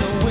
We.